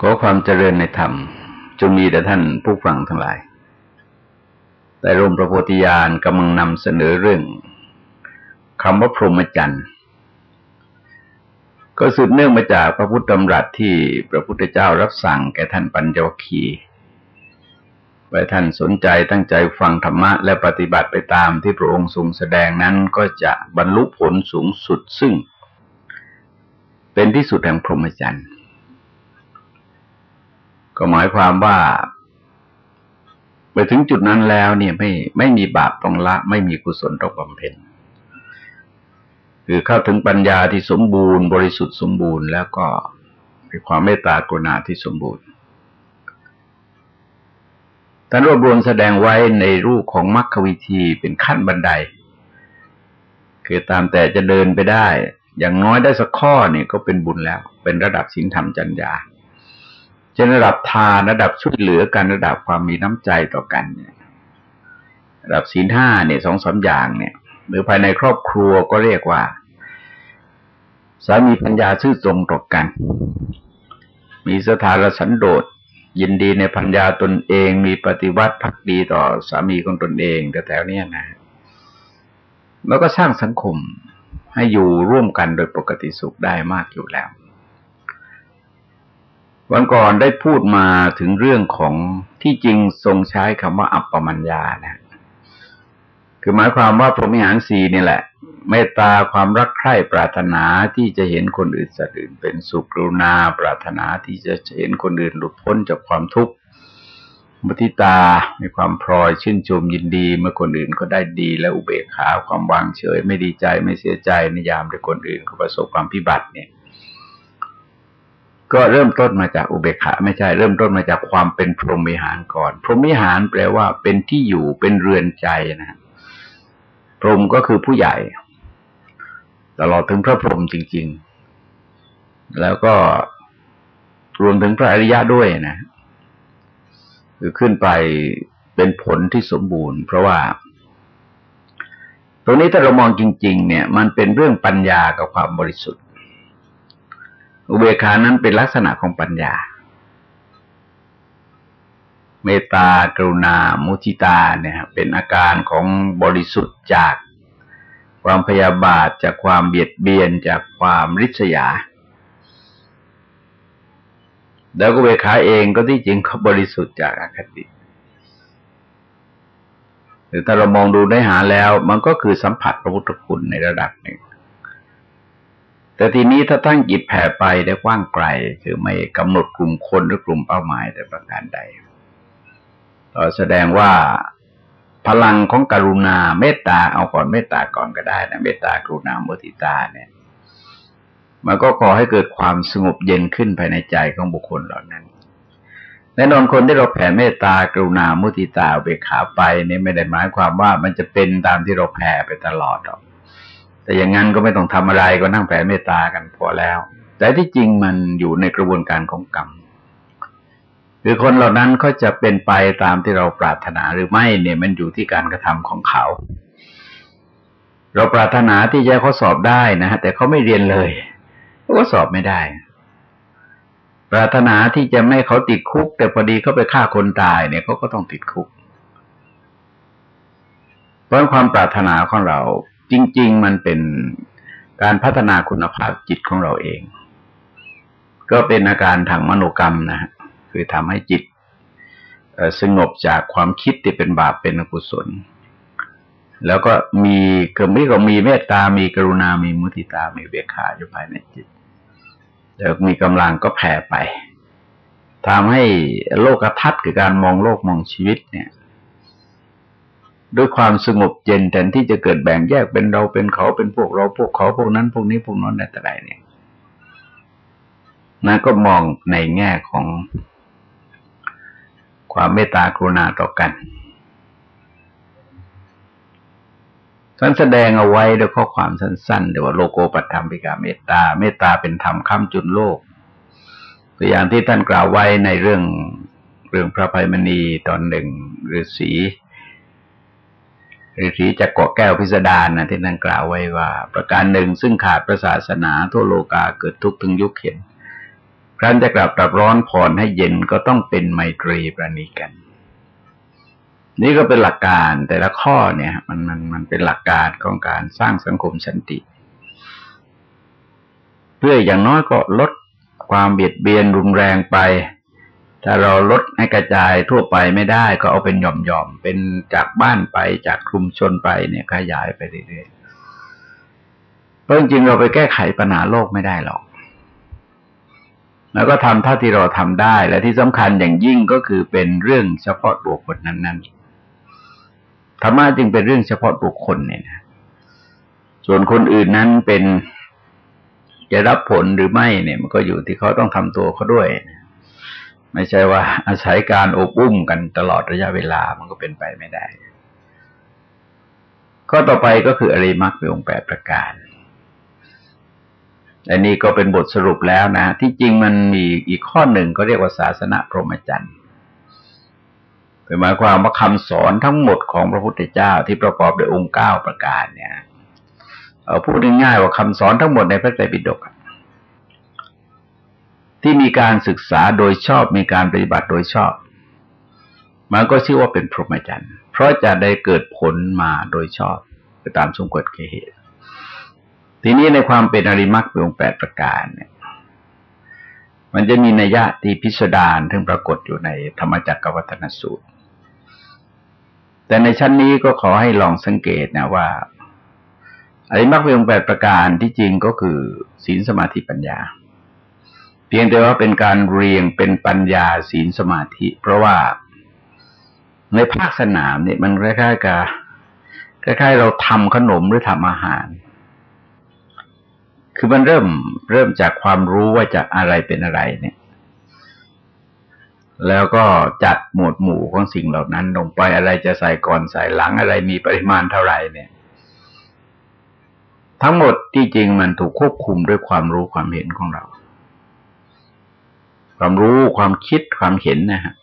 ขอความเจริญในธรรมจงมีแต่ท่านผู้ฟังทั้งหลาย แต่ร่มพระโพธิญาณกำลังนำเสนอเรื่องคำว่าพรหมจรรย์ก็สืบเนื่องมาจากพระพุทธธรรมรัสที่พระพุทธเจ้ารับสั่งแก่ท่านปัญจวคีไว้ท่านสนใจตั้งใจฟังธรรมะ และปฏิบัติไปตามที่พระองค์ทรงแสดงนั้นก็จะบรรลุผลสูงสุดซึ่ง เป็นที่สุดแห่งพรหมจรรย์ ก็หมายความว่า ไปถึงจุดนั้นแล้วเนี่ยไม่ไม่มีบาปต้องละ ไม่มีกุศลต้องบำเพ็ญคือเข้าถึงปัญญาที่สมบูรณ์ บริสุทธิ์สมบูรณ์ แล้วก็มีความเมตตากรุณาที่สมบูรณ์ท่านรวบรวมแสดงไว้ในรูปของมรรควิธีเป็นขั้นบันได คือตามแต่จะเดินไปได้ อย่างน้อยได้สักข้อเนี่ยก็เป็นบุญแล้ว เป็นระดับศีลธรรมจัญญา จะระดับทานระดับช่วยเหลือกันระดับความมีน้ำใจต่อกันเนี่ยระดับศีลห้าเนี่ยสองสามอย่างเนี่ย หรือภายในครอบครัวก็เรียกว่าสามีปัญญาชื่อตรงต่อกัน มีสถานสันโดษยินดีในพัญญาตนเองมีปฏิวัติพักดีต่อสามีของตนเองแต่แถวเนี้ยนะแล้วก็สร้างสังคมให้อยู่ร่วมกันโดยปกติสุขได้มากอยู่แล้ว วันก่อนได้พูดมาถึงเรื่องของที่จริงทรงใช้คำว่าอัปปมัญญานะ คือหมายความว่าพรหมิหารสีนี่แหละ เมตตาความรักใคร่ปรารถนาที่จะเห็นคนอื่นสัตว์อื่น เป็นสุขกรุณาปรารถนาที่จะเห็นคนอื่นหลุดพ้นจากความทุกข์มุทิตา มีความพลอยชื่นชมยินดี เมื่อคนอื่นก็ได้ดี และอุเบกขาความวางเฉย ไม่ดีใจไม่เสียใจในยามที่คนอื่นเขาประสบความพิบัติเนี่ย ก็เริ่มต้นมาจากอุเบกขาไม่ใช่เริ่มต้นมาจากความเป็นพรหมิหารก่อน พรหมิหารแปลว่าเป็นที่อยู่เป็นเรือนใจนะพรหมก็คือผู้ใหญ่ตลอดถึงพระพรหมจริง ๆ แล้วก็รวมถึงพระอริยะด้วยนะคือขึ้นไปเป็นผลที่สมบูรณ์ เพราะว่า ตรงนี้ถ้าเรามองจริง ๆ เนี่ย มันเป็นเรื่องปัญญากับความบริสุทธิ์ อุเบกขานั้นเป็นลักษณะของปัญญา เมตตากรุณา มุทิตาเนี่ยเป็นอาการของบริสุทธิ์จากความพยาบาทจากความเบียดเบียนจากความริษยา แล้วก็เบขาเองก็ที่จริงเขาบริสุทธิ์จากอคติหรือถ้าเรามองดูได้หาแล้ว มันก็คือสัมผัสพระพุทธคุณในระดับหนึ่ง แต่ทีนี้ถ้าตั้งจิตแผ่ไปได้กว้างไกล คือไม่กำหนดกลุ่มคนหรือกลุ่มเป้าหมายแต่ประการใดก็แสดงว่าพลังของกรุณาเมตตาเอาก่อนเมตตาก่อนก็ได้นะเมตตากรุณาโมติตาเนี่ย มันก็ขอให้เกิดความสงบเย็นขึ้นภายในใจของบุคคลเหล่านั้นแน่นอนคนที่เราแผ่เมตตากรุณามุติตาเบกขาไปเนี่ยไม่ได้หมายความว่ามันจะเป็นตามที่เราแผ่ไปตลอดหรอก แต่อย่างนั้นก็ไม่ต้องทำอะไรก็นั่งแผ่เมตตากันพอแล้ว แต่ที่จริงมันอยู่ในกระบวนการของกรรมคือคนเหล่านั้นเขาจะเป็นไปตามที่เราปรารถนาหรือไม่เนี่ยมันอยู่ที่การกระทำของเขา เราปรารถนาที่จะเขาสอบได้นะฮะแต่เขาไม่เรียนเลยก็สอบไม่ได้ ปรารถนาที่จะไม่เขาติดคุก แต่พอดีเขาไปฆ่าคนตายเนี่ยเขาก็ต้องติดคุกเพราะความปรารถนาของเรา จริง ๆ มันเป็นการพัฒนาคุณภาพจิตของเราเอง ก็เป็นอาการทางมโนกรรมนะ คือทำให้จิตสงบจากความคิดที่เป็นบาปเป็นอกุศล แล้วก็มีกมีก็มีเมตตา มีกรุณา มีมุติตา มีเบียขาอยู่ภายในจิต แล้วมีกำลังก็แผ่ไปทำให้โลกทัศน์คือการมองโลกมองชีวิตเนี่ย ด้วยความสงบเย็นแทนที่จะเกิดแบ่งแยกเป็นเราเป็นเขาเป็นพวกเราพวกเขาพวกนั้น พวกนี้พวกนั้นแต่ไรเนี่ยนั่นก็มองในแง่ของความเมตตากรุณาต่อกันท่านแสดงเอาไว้ด้วยข้อความสั้นๆเดี๋ยวว่าโลโกปัตธรรมปิกาเมตตา เมตตาเป็นธรรมข้ามจุนโลกตัวอย่างที่ท่านกล่าวไว้ในเรื่องเรื่องพระภัยมณีตอนหนึ่งฤาษี ฤาษีจากเกาะแก้วพิสดารนะที่นั่นกล่าวไว้ว่า ประการหนึ่งซึ่งขาดพระศาสนาทั่วโลกาเกิดทุกข์ถึงยุคเห็นครั้นจะกลับตับร้อนผ่อนให้เย็นก็ต้องเป็นไมตรีประนีกัน นี่ก็เป็นหลักการแต่ละข้อเนี่ย มันมันมันเป็นหลักการของการสร้างสังคมสันติ เพื่ออย่างน้อยก็ลดความเบียดเบียนรุนแรงไป ถ้าเราลดให้กระจายทั่วไปไม่ได้ก็เอาเป็นหย่อมๆ เป็นจากบ้านไปจากชุมชนไปเนี่ยขยายไปเรื่อยๆ เพราะจริงเราไปแก้ไขปัญหาโลกไม่ได้หรอก แล้วก็ทำเท่าที่เราทำได้ และที่สำคัญอย่างยิ่งก็คือเป็นเรื่องเฉพาะบุคคลนั้นๆ ธรรมะจึงเป็นเรื่องเฉพาะบุคคลเนี่ยนะ ส่วนคนอื่นนั้นเป็นจะรับผลหรือไม่เนี่ย มันก็อยู่ที่เขาต้องทำตัวเขาด้วย ไม่ใช่ว่าอาศัยการอบอุ้มกันตลอดระยะเวลามันก็เป็นไปไม่ได้ก็ต่อไปก็คืออริมักเป็นองค์แปดประการอันนี้ก็เป็นบทสรุปแล้วนะ ที่จริงมันมีอีกข้อหนึ่งก็เรียกว่าศาสนาพรหมจรรย์หมายความว่าคำสอนทั้งหมดของพระพุทธเจ้าที่ประกอบด้วยองค์เก้าประการเนี่ย เอาพูดง่ายๆว่าคำสอนทั้งหมดในพระไตรปิฎก ที่มีการศึกษาโดยชอบมีการปฏิบัติโดยชอบ มันก็ชื่อว่าเป็นพรหมจรรย์เพราะจะได้เกิดผลมาโดยชอบไปตามสมควรแก่เหตุ ทีนี้ในความเป็นอริมักเป็นองแปดประการเนี่ย มันจะมีนัยยะที่พิสดารถึงปรากฏอยู่ในธรรมจักรวัฒนสูตร แต่ในชั้นนี้ก็ขอให้ลองสังเกตนะว่าอริมักเป็นองแปดประการที่จริงก็คือศีลสมาธิปัญญา เพียงแต่ว่าเป็นการเรียงเป็นปัญญาศีลสมาธิ เพราะว่าในภาคสนามเนี่ยมันคล้ายๆกับคล้ายๆ เราทำขนมหรือทำอาหาร คือมันเริ่มเริ่มจากความรู้ว่าจะอะไรเป็นอะไรเนี่ย แล้วก็จัดหมวดหมู่ของสิ่งเหล่านั้น ลงไปอะไรจะใส่ก่อนใส่หลังอะไรมีปริมาณเท่าไหร่เนี่ยทั้งหมดที่จริงมันถูกควบคุมด้วยความรู้ความเห็นของเรา ความรู้ความคิดความเห็นนะฮะ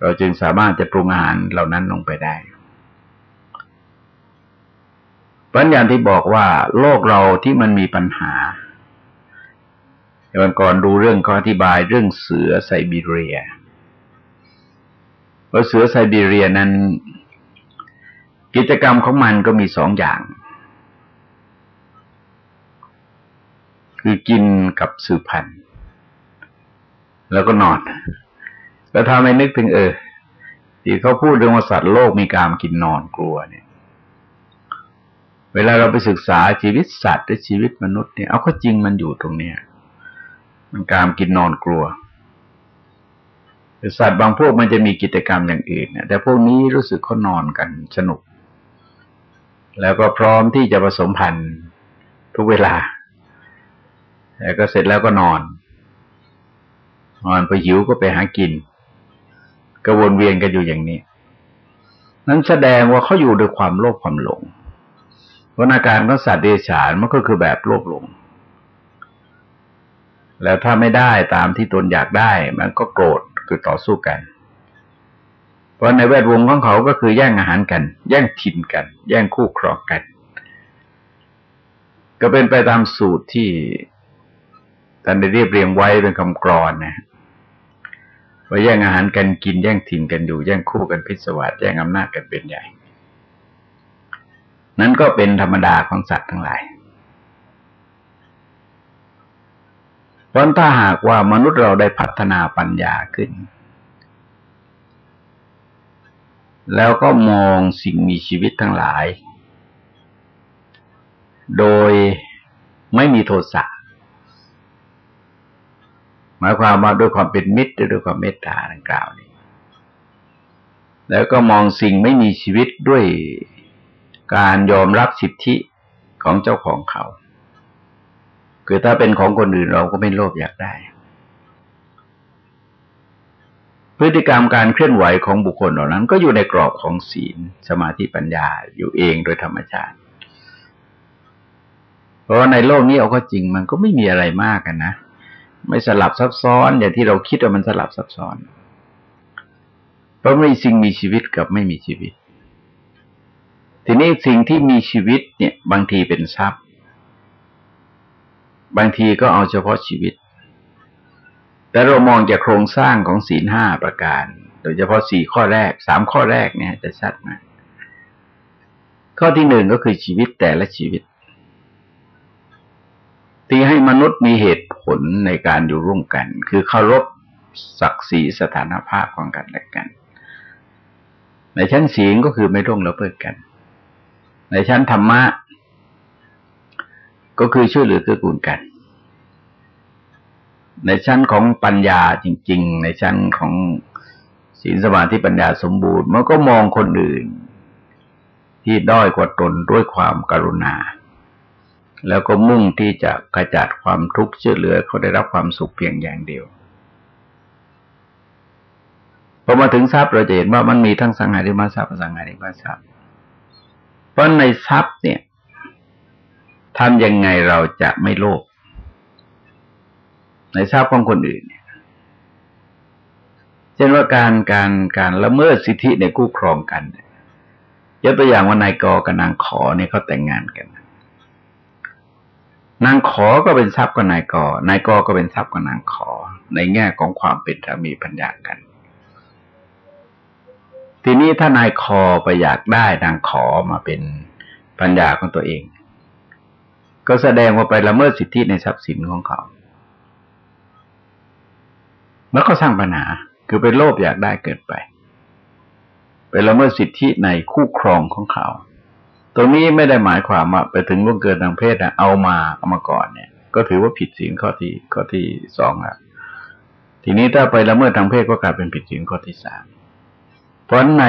เราจึงสามารถจะปรุงอาหารเหล่านั้นลงไปได้ปัญญาที่บอกว่าโลกเราที่มันมีปัญหาวันก่อนดูเรื่องก็อธิบายเรื่องเสือไซบีเรียว่าเสือไซบีเรียนั้น กิจกรรมของมันก็มีสองอย่าง คือกินกับสืบพันธุ์ แล้วก็นอนแล้วถ้าไม่นึกถึงเออ ที่เขาพูดเรื่องว่าสัตว์โลกมีการกินนอนกลัวเนี่ย เวลาเราไปศึกษาชีวิตสัตว์หรือชีวิตมนุษย์เนี่ยเอาก็จริงมันอยู่ตรงเนี้ยมันการกินนอนกลัวสัตว์บางพวกมันจะมีกิจกรรมอย่างอื่นเนี่ยแต่พวกนี้รู้สึกเขานอนกันสนุก แล้วก็พร้อมที่จะผสมพันธุ์ทุกเวลา แล้วก็เสร็จแล้วก็นอน นอนไปหิวก็ไปหากินก็วนเวียนกันอยู่อย่างนี้ นั้นแสดงว่าเขาอยู่ด้วยความโลภความหลงเพราะอาการของสัตว์เดรัจฉานมันก็คือแบบโลภหลง แล้วถ้าไม่ได้ตามที่ตนอยากได้ มันก็โกรธคือต่อสู้กัน เพราะในแวดวงของเขาก็คือแย่งอาหารกัน แย่งถิ่นกัน แย่งคู่ครองกัน ก็เป็นไปตามสูตรที่ท่านได้เรียบเรียงไว้เป็นคำกรอนนะ ว่าแย่งอาหารกันกินแย่งถิ่นกันอยู่แย่งคู่กันพิศวาสแย่งอำนาจกันเป็นใหญ่ นั้นก็เป็นธรรมดาของสัตว์ทั้งหลายเพราะถ้าหากว่ามนุษย์เราได้พัฒนาปัญญาขึ้น แล้วก็มองสิ่งมีชีวิตทั้งหลาย โดยไม่มีโทสะ หมายความว่าด้วยความเป็นมิตรด้วยความเมตตาดังกล่าวนี้ แล้วก็มองสิ่งไม่มีชีวิตด้วยการยอมรับสิทธิของเจ้าของเขา คือถ้าเป็นของคนอื่นเราก็ไม่โลภอยากได้ พฤติกรรมการเคลื่อนไหวของบุคคลเหล่านั้น ก็อยู่ในกรอบของศีลสมาธิปัญญาอยู่เองโดยธรรมชาติ เพราะในโลกนี้เอาก็จริงมันก็ไม่มีอะไรมากกันนะ ไม่สลับซับซ้อน อย่างที่เราคิดว่ามันสลับซับซ้อน เพราะไม่สิ่งมีชีวิตกับไม่มีชีวิต ทีนี้สิ่งที่มีชีวิตเนี่ยบางทีเป็นทรัพย์ บางทีก็เอาเฉพาะชีวิต แต่เรามองจากโครงสร้างของศีลห้าประการ โดยเฉพาะสี่ข้อแรก สามข้อแรกเนี่ยจะชัดมากข้อที่หนึ่งก็คือชีวิตแต่ละชีวิต ที่ให้มนุษย์มีเหตุผลในการอยู่ร่วมกัน คือเคารพศักดิ์ศรีสถานภาพของกันและกัน ในชั้นศีลก็คือไม่ร่วงละเมิดกัน ในชั้นธรรมะ ก็คือช่วยเหลือเกื้อกูลกัน ในชั้นของปัญญาจริง ๆ ในชั้นของศีลสมาธิปัญญาสมบูรณ์มันก็มองคนอื่น ที่ด้อยกว่าตนด้วยความกรุณา แล้วก็มุ่งที่จะกระจัดความทุกข์ช่วยเหลือเขาได้รับความสุขเพียงอย่างเดียวพอมาถึงทรัพย์เราจะเห็นว่ามันมีทั้งสังหาริมทรัพย์สังหาริมทรัพย์ เพราะในทรัพย์เนี่ยทำยังไงเราจะไม่โลภในทรัพย์ของคนอื่นเนี่ยเช่นว่าการการการละเมิดสิทธิในคู่ครองกันยกตัวอย่างว่านายกอกับนางขอเนี่ยเขาแต่งงานกัน นางขอก็เป็นทรัพย์กับนายกอนายกอก็เป็นทรัพย์กับนางขอ ในแง่ของความเป็นสามีปัญญากัน ทีนี้ถ้านายคอไปอยากได้นางขอมาเป็นปัญญาของตัวเอง ก็แสดงว่าไปละเมิดสิทธิในทรัพย์สินของเขา แล้วก็สร้างปัญหา คือเป็นโลภอยากได้เกิดไป ไปละเมิดสิทธิในคู่ครองของเขา รงนี้ไม่ได้หมายความว่าไปถึงล่วงเกินทางเพศนะเอามาเอามาก่อนเนี่ย ก็ถือว่าผิดศีลข้อที่ข้อที่สองแล้วทีนี้ถ้าไปละเมิดทางเพศก็กลายเป็นผิดศีลข้อที่สามเพราะใน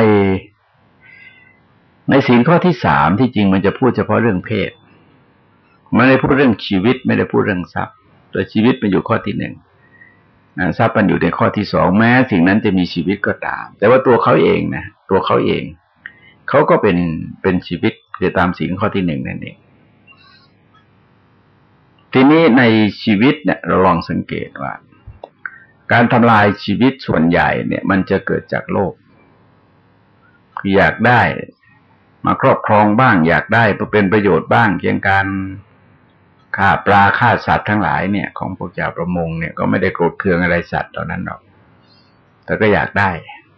ในศีลข้อที่สามที่จริงมันจะพูดเฉพาะเรื่องเพศไม่ได้พูดเรื่องชีวิตไม่ได้พูดเรื่องทรัพย์แต่ชีวิตมันอยู่ข้อที่หนึ่งทรัพย์มันอยู่ในข้อที่สองแม้สิ่งนั้นจะมีชีวิตก็ตาม แต่ว่าตัวเขาเองนะตัวเขาเองเขาก็เป็นเป็นชีวิต คือตามสิ่งข้อที่หนึ่งนั่นเองทีนี้ในชีวิตเนี่ยเราลองสังเกตว่า การทำลายชีวิตส่วนใหญ่เนี่ย มันจะเกิดจากโลภคืออยากได้มาครอบครองบ้าง อยากได้เพื่อเป็นประโยชน์บ้างเพียงการฆ่าปลาฆ่าสัตว์ทั้งหลายเนี่ย ของพวกชาวประมงเนี่ยก็ไม่ได้โกรธเคืองอะไรสัตว์ตอนนั้นหรอก แต่ก็อยากได้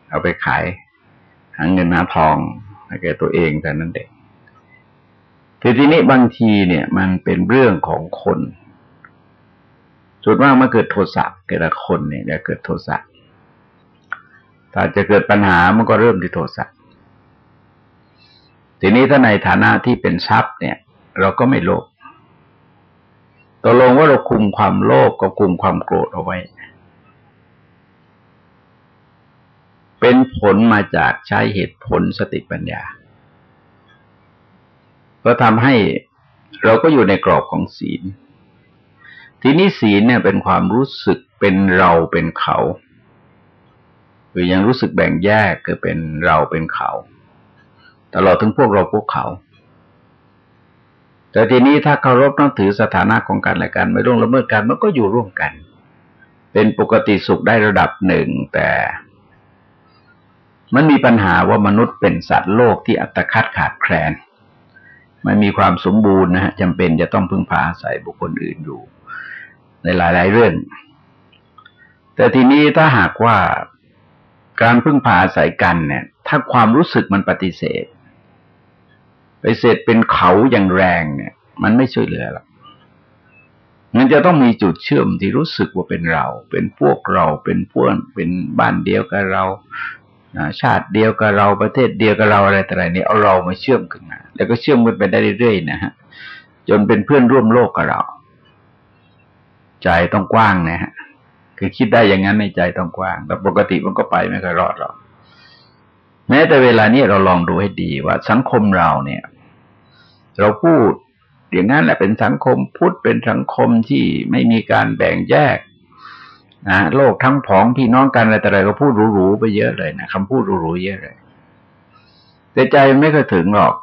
เอาไปขายหาเงินหาทองให้แก่ตัวเองแต่นั้นเด็ก ทีทีนี้บางทีเนี่ยมันเป็นเรื่องของคนสุดมากเมื่อเกิดโทสะเกิดคนเนี่ยจะเกิดโทสะถ้าจะเกิดปัญหามันก็เริ่มที่โทสะทีนี้ถ้าในฐานะที่เป็นทรัพย์เนี่ย เราก็ไม่โลภตกลงว่าเราคุมความโลภกับคุมความโกรธเอาไว้ เป็นผลมาจากใช้เหตุผลสติปัญญา ก็ทำให้เราก็อยู่ในกรอบของศีล ทีนี้ศีลเนี่ยเป็นความรู้สึกเป็นเราเป็นเขาคือยังรู้สึกแบ่งแยกคือเป็นเราเป็นเขาตลอดถึงพวกเราพวกเขา แต่ทีนี้ถ้าเคารพนับถือสถานะของกันและกันไม่ร่วงละเมิดกันมันก็อยู่ร่วมกัน เป็นปกติสุขได้ระดับหนึ่งแต่ มันมีปัญหาว่ามนุษย์เป็นสัตว์โลกที่อัตคัดขาดแคลน ไม่มีความสมบูรณ์นะฮะจำเป็นจะต้องพึ่งพาอาศัยบุคคลอื่นอยู่ ในหลาย ๆ เรื่อง แต่ทีนี้ถ้าหากว่าการพึ่งพาอาศัยกันเนี่ย ถ้าความรู้สึกมันปฏิเสธไปเสร็จเป็นเขาอย่างแรงเนี่ย มันไม่ช่วยเหลือหรอกมันจะต้องมีจุดเชื่อมที่รู้สึกว่าเป็นเรา เป็นพวกเราเป็นพวกเป็นบ้านเดียวกับเรา ชาติเดียวกับเราประเทศเดียวกับเราอะไรแต่ไรนี่เอาเรามาเชื่อมกันมาแล้วก็เชื่อมกันไปได้เรื่อยๆนะฮะจนเป็นเพื่อนร่วมโลกกับเรา ใจต้องกว้างนะฮะคือคิดได้อย่างนั้นในใจต้องกว้าง แต่ปกติมันก็ไปไม่เคยรอดหรอกแม้แต่เวลานี้เราลองดูให้ดีว่าสังคมเราเนี่ย เราพูดอย่างนั้นแหละเป็นสังคมพุทธเป็นสังคมที่ไม่มีการแบ่งแยก นะโลกทั้งผองพี่น้องกันอะไรแต่อะไรก็พูดหรูๆไปเยอะเลยนะคำพูดหรูๆเยอะเลยแต่ใจไม่เคยถึงหรอก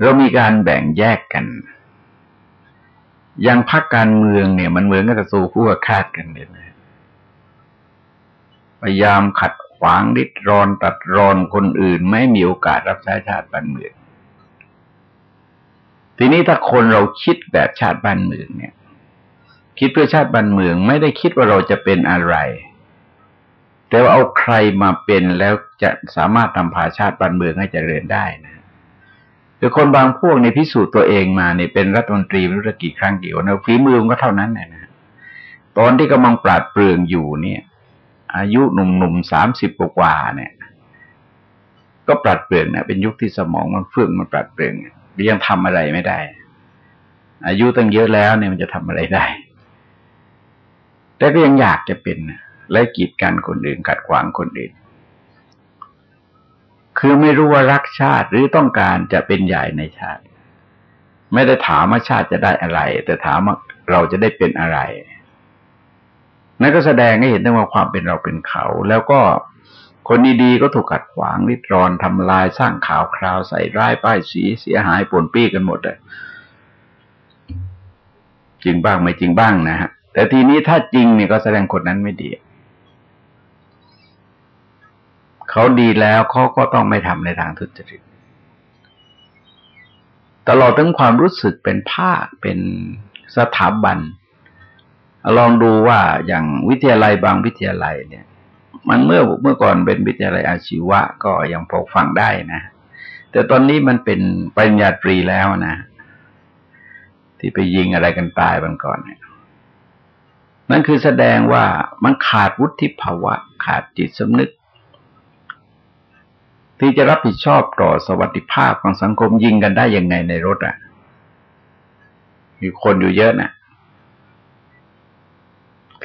เรามีการแบ่งแยกกัน ยังพักการเมืองเนี่ย มันเหมือนกับสู้คู่กับคาดกันเลยนะพยายามขัดขวางริดรอนตัดรอนคนอื่น ไม่มีโอกาสรับใช้ชาติบ้านเมืองทีนี้ถ้าคนเราคิดแบบชาติบ้านเมืองเนี่ย คิดเพื่อชาติบ้านเมือง ไม่ได้คิดว่าเราจะเป็นอะไร แต่ว่าเอาใครมาเป็นแล้วจะสามารถทำพาชาติบ้านเมืองให้เจริญได้นะคือคนบางพวกในพิสูจน์ตัวเองมาเนี่ยเป็นรัฐมนตรีไม่รู้กี่ครั้งกี่วันฝีมือมก็เท่านั้นนะ ตอนที่กำลังปราดเปรืองอยู่เนี่ย อายุหนุ่มๆสามสิบกว่าเนี่ย ก็ปราดเปรืองเนี่ยเป็นยุคที่สมองมันเฟื่องมันปราดเปรืองยังทำอะไรไม่ได้ อายุตั้งเยอะแล้วเนี่ยมันจะทำอะไรได้ แต่ก็ยังอยากจะเป็นและกีดกันคนอื่นกัดขวางคนอื่น คือไม่รู้ว่ารักชาติหรือต้องการจะเป็นใหญ่ในชาติ ไม่ได้ถามว่าชาติจะได้อะไร แต่ถามว่าเราจะได้เป็นอะไรนั่นก็แสดงให้เห็นได้ว่าความเป็นเราเป็นเขา แล้วก็คนดีๆก็ถูกขัดขวางริดรอนทำลายสร้างข่าวคราวใส่ร้ายป้ายสีเสียหายปนปี้กันหมดเลยจริงบ้างไม่จริงบ้างนะฮะ แต่ทีนี้ถ้าจริงเนี่ยก็แสดงคนนั้นไม่ดี เขาดีแล้วเขาก็ต้องไม่ทำในทางทุจริต ตลอดทั้งความรู้สึกเป็นภาคเป็นสถาบัน ลองดูว่าอย่างวิทยาลัยบางวิทยาลัยเนี่ย มันเมื่อเมื่อก่อนเป็นวิทยาลัยอาชีวะ ก็ยังพอฟังได้นะ แต่ตอนนี้มันเป็นปริญญาตรีแล้วนะ ที่ไปยิงอะไรกันตายบันก่อนเนี่ย นั่นคือแสดงว่ามันขาดวุฒิภาวะ ขาดจิตสำนึก ที่จะรับผิดชอบต่อสวัสดิภาพของสังคมยิงกันได้ยังไงในรถอะ มีคนอยู่เยอะนะ่ะ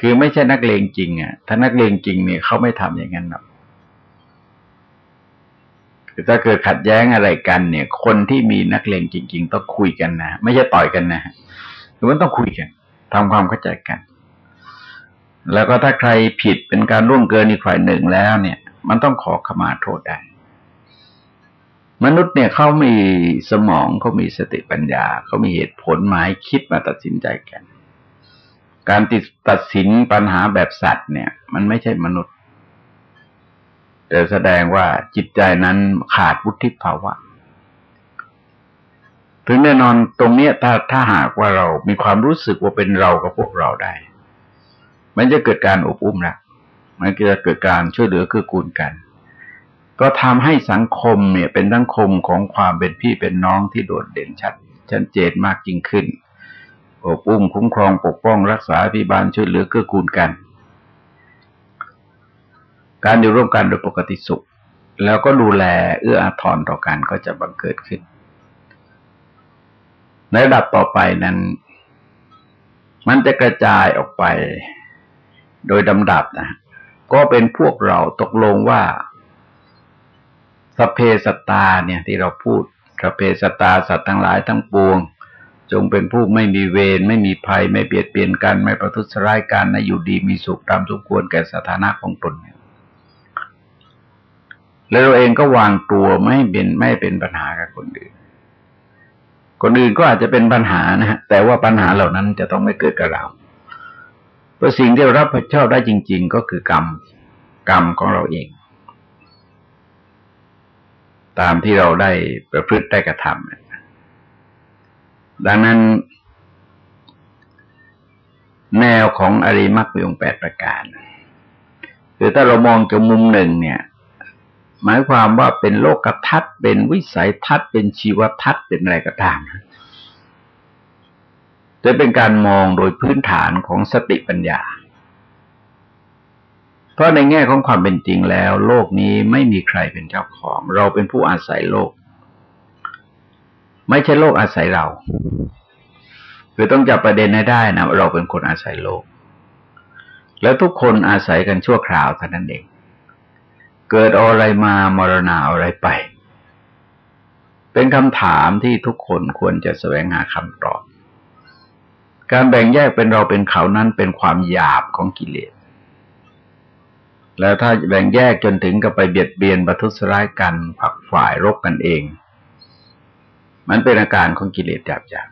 คือไม่ใช่นักเลงจริงอะ ถ้านักเลงจริงเนี่ยเขาไม่ทำอย่างนั้นหรอกคือถ้าเกิดขัดแย้งอะไรกันเนี่ย คนที่มีนักเลงจริง ๆ ต้องคุยกันนะ ไม่ใช่ต่อยกันนะคือมันต้องคุยกันทำความเข้าใจกัน แล้วก็ถ้าใครผิดเป็นการร่วงเกินอีกฝ่ายหนึ่งแล้ว เนี่ย มันต้องขอขมาโทษได้ มนุษย์เนี่ยเขามีสมองเขามีสติปัญญาเขามีเหตุผลหมายคิดมาตัดสินใจกัน การติดตัดสินปัญหาแบบสัตว์เนี่ย มันไม่ใช่มนุษย์ แต่แสดงว่าจิตใจนั้นขาดวุฒิภาวะถึงแน่นอนตรงเนี้ยถ้าถ้าหากว่าเรามีความรู้สึกว่าเป็นเรากับพวกเราได้ มันจะเกิดการอบอุ้มละมันจะเกิดการช่วยเหลือคือกูลกัน ก็ทำให้สังคมเนี่ยเป็นสังคมของความเป็นพี่เป็นน้องที่โดดเด่นชัดชัดเจนมากยิ่งขึ้นอบอุ้มคุ้มครองปกป้องรักษาพิบาลช่วยเหลือเกื้อกูลกัน การอยู่ร่วมกันโดยปกติสุข แล้วก็ดูแลเอื้ออาทรต่อกันก็จะบังเกิดขึ้น ในระดับต่อไปนั้น มันจะกระจายออกไป โดยลำดับนะก็เป็นพวกเราตกลงว่าสเพสตาเนี่ยที่เราพูดสเพสตาสัตว์ทั้งหลายทั้งปวง จงเป็นผู้ไม่มีเวรไม่มีภัยไม่เบียดเบียนกัน ไม่ประทุษร้ายกันนะอยู่ดีมีสุขตามสมควรแก่สถานะของตนแล้วเราเองก็วางตัวไม่เป็นไม่เป็นปัญหากับคนอื่น คนอื่นก็อาจจะเป็นปัญหานะฮะแต่ว่าปัญหาเหล่านั้นจะต้องไม่เกิดกับเรา เพราสิ่งที่เรารับผิดชอบได้จริง ๆ ก็คือกรรมกรรมของเราเอง ตามที่เราได้ประพฤติได้กระทำดังนั้น แนวของอริมักมีองแปดประการคือถ้าเรามองจากมุมหนึ่งเนี่ย หมายความว่าเป็นโลกทัศน์เป็นวิสัยทัศน์เป็นชีวทัศน์เป็นอะไรก็ตามจะ เป็นการมองโดยพื้นฐานของสติปัญญา เพราะในแง่ของความเป็นจริงแล้ว โลกนี้ไม่มีใครเป็นเจ้าของ เราเป็นผู้อาศัยโลก ไม่ใช่โลกอาศัยเรา คือต้องจับประเด็นให้ได้นะเราเป็นคนอาศัยโลก แล้วทุกคนอาศัยกันชั่วคราวเท่านั้นเอง เกิดอะไรมามรณาอะไรไป เป็นคำถามที่ทุกคนควรจะแสวงหาคำตอบ การแบ่งแยกเป็นเราเป็นเขานั้นเป็นความหยาบของกิเลส แล้วถ้าแบ่งแยกจนถึงกับไปเบียดเบียนประทุษร้ายกันผักฝ่ายรบกันเอง มันเป็นอาการของกิเลสหยาบ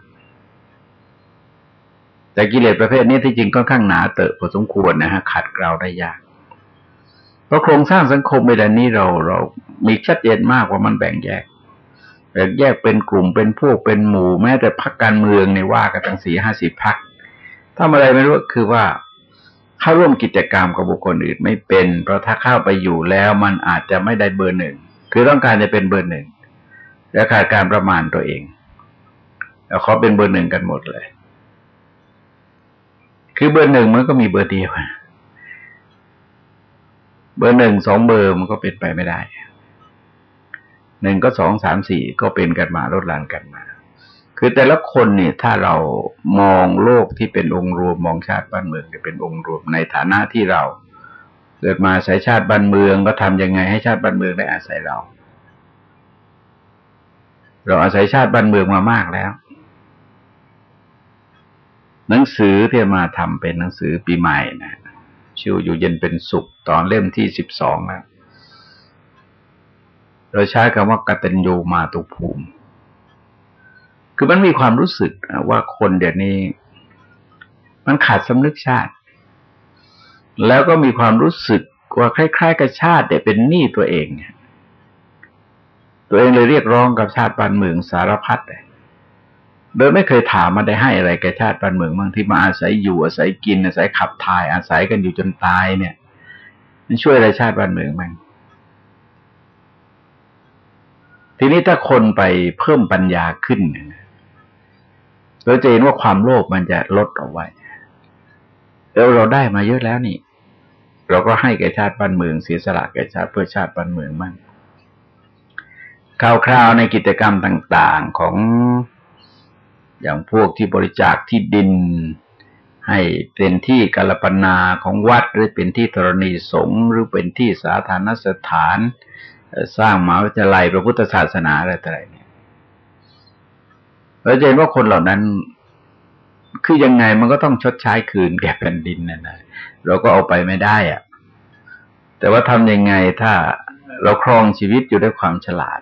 ๆแต่กิเลสประเภทนี้ที่จริงค่อนข้างหนาเตอะพอสมควรนะฮะขัดเกลาได้ยาก เพราะโครงสร้างสังคมในด้านนี้เราเรามีชัดเจนมากว่ามันแบ่งแยก แบ่งแยกเป็นกลุ่มเป็นพวกเป็นหมู่แม้แต่พรรคการเมืองในว่ากันตั้งสี่ห้าสิบพรรคทำอะไรไม่รู้คือว่าเข้าร่วมกิจกรรมกับบุคคลอื่นไม่เป็น เพราะถ้าเข้าไปอยู่แล้วมันอาจจะไม่ได้เบอร์หนึ่งคือต้องการจะเป็นเบอร์หนึ่งและขาดการประมาณตัวเองแล้วเขาเป็นเบอร์หนึ่งกันหมดเลย คือเบอร์หนึ่งมันก็มีเบอร์เดียวเบอร์หนึ่งสองเบอร์มันก็เป็นไปไม่ได้ หนึ่งก็สองสามสี่ก็เป็นกันมาลดลานกันมา คือแต่ละคนเนี่ยถ้าเรามองโลกที่เป็นองค์รวมมองชาติบ้านเมืองจะเป็นองค์รวมในฐานะที่เรา เกิดมาอาศัยชาติบ้านเมืองก็ทำยังไงให้ชาติบ้านเมืองได้อาศัยเรา เราอาศัยชาติบ้านเมืองมามากแล้ว หนังสือที่มาทำเป็นหนังสือปีใหม่นะชิวอยู่เย็นเป็นสุขตอนเล่มที่สิบสองแล้ว เราใช้คำว่ากตัญญูมาตุภูมิ คือมันมีความรู้สึกว่าคนเดี๋ยวนี้ มันขาดสำนึกชาติ แล้วก็มีความรู้สึกว่าคล้ายๆกับชาติเดี๋ยเป็นหนี้ตัวเอง ตัวเองเลยเรียกร้องกับชาติบ้านเมืองสารพัดเลยโดยไม่เคยถามมาได้ให้อะไรแก่ชาติบ้านเมืองบางที่มาอาศัยอยู่อาศัยกินอาศัยขับถ่ายอาศัยกันอยู่จนตายเนี่ย มันช่วยอะไรชาติบ้านเมืองมั้ง ทีนี้ถ้าคนไปเพิ่มปัญญาขึ้นเราจะเห็นว่าความโลภมันจะลดออกไว้แล้วเราได้มาเยอะแล้วนี่ เราก็ให้แก่ชาติบ้านเมืองเสียสละแก่ชาติเพื่อชาติบ้านเมืองมั่งคราวๆในกิจกรรมต่าง ๆของอย่างพวกที่บริจาคที่ดิน ให้เป็นที่กาลปนาของวัดหรือเป็นที่ธรณีสงฆ์หรือเป็นที่สาธารณสถาน สร้างมหาวิทยาลัยพระพุทธศาสนาอะไรต่ออะไรเนี่ยเราจะเห็นว่าคนเหล่านั้น คือยังไงมันก็ต้องชดใช้คืนแก่แผ่นดินนั่นะเราก็เอาไปไม่ได้อะแต่ว่าทำยังไงถ้าเราครองชีวิตอยู่ด้วยความฉลาด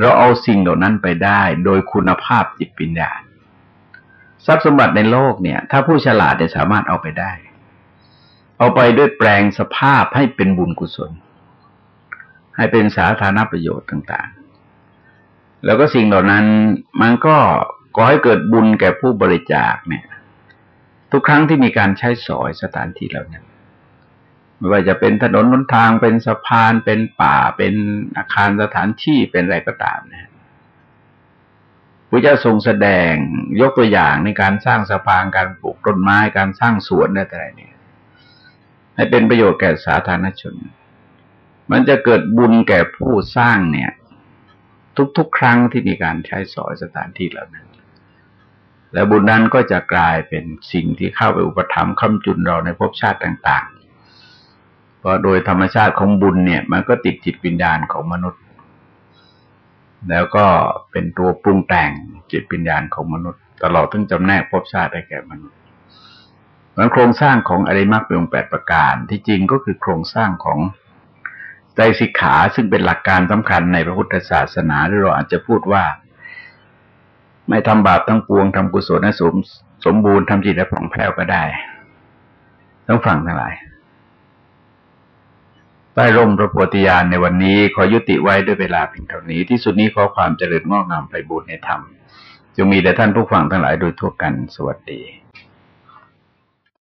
เราเอาสิ่งเหล่านั้นไปได้โดยคุณภาพจิตปัญญาทรัพย์สมบัติในโลกเนี่ย ถ้าผู้ฉลาดจะสามารถเอาไปได้ เอาไปด้วยแปลงสภาพให้เป็นบุญกุศล ให้เป็นสาธารณประโยชน์ต่าง ๆ แล้วก็สิ่งเหล่านั้นมันก็ก่อให้เกิดบุญแก่ผู้บริจาคเนี่ย ทุกครั้งที่มีการใช้สอยสถานที่เหล่านั้นไม่ว่าจะเป็นถนนนนทางเป็นสะพานเป็นป่าเป็นอาคารสถานที่เป็นอะไรก็ตามนะพระเจ้าทรงแสดงยกตัวอย่างในการสร้างสะพานการปลูกต้นไม้การสร้างสวนอะไรเนี่ยให้เป็นประโยชน์แก่สาธารณชน มันจะเกิดบุญแก่ผู้สร้างเนี่ย ทุกๆ ครั้งที่มีการใช้สอยสถานที่เหล่านั้น และบุญนั้นก็จะกลายเป็นสิ่งที่เข้าไปอุปถัมภ์คำจุนเราในภพชาติต่างๆเพราะโดยธรรมชาติของบุญเนี่ย มันก็ติดจิตวิญญาณของมนุษย์ แล้วก็เป็นตัวปรุงแต่งจิตวิญญาณของมนุษย์ ตลอดถึงจำแนกภพชาติได้แก่มนุษย์มันโครงสร้างของอริมักเป็นองแปดประการ ที่จริงก็คือโครงสร้างของ ใจสิกขาซึ่งเป็นหลักการสำคัญในพระพุทธศาสนาหรือเราอาจจะพูดว่า ไม่ทำบาปทั้งปวงทำกุศลให้สมสมบูรณ์ทำจิตและผ่องแผ้วก็ได้ ต้องฟังทั้งหลายใต้ร่มพระโพธิญาณในวันนี้ขอยุติไว้ด้วยเวลาเพียงเท่านี้ ที่สุดนี้ขอความเจริญงอกงามไปบูรณนธรรมจงมีแด่ท่านผู้ฟังทั้งหลายโดยทั่วกันสวัสดี